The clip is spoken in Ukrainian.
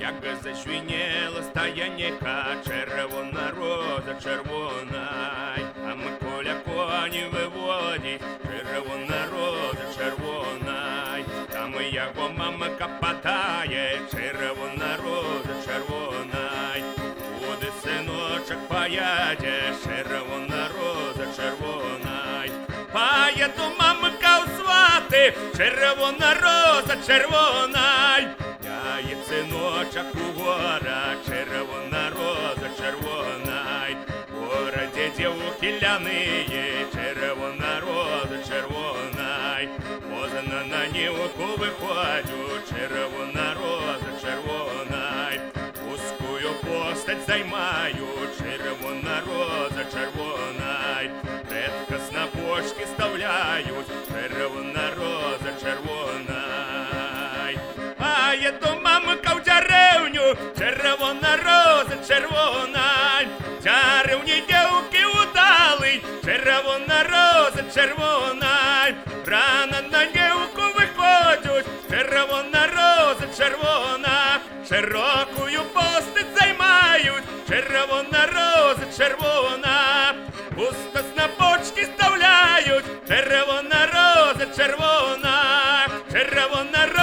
як зашвінєла стаяніка, червона роза, червона, а Миколя коні виводить, червона роза, червона, там його мамка патає, червона роза, червона, буде синочок паяде, червона роза, червона, пає то мамка у свати, червона роза, червона, я є синочок у червона роза, червона, гора дідів ухиляниє, червона роза, червона, позна на нівку виходю, червона роза, червона, узкую постать займаю, червона роза, червона, редкос на почки ставляють, червона роза, червона. А червона роза, червона, рано на нівку виходять, червона роза, червона, широкою постить займають, червона роза, червона, пуста на почки ставляють, червона роза, червона, червона роза.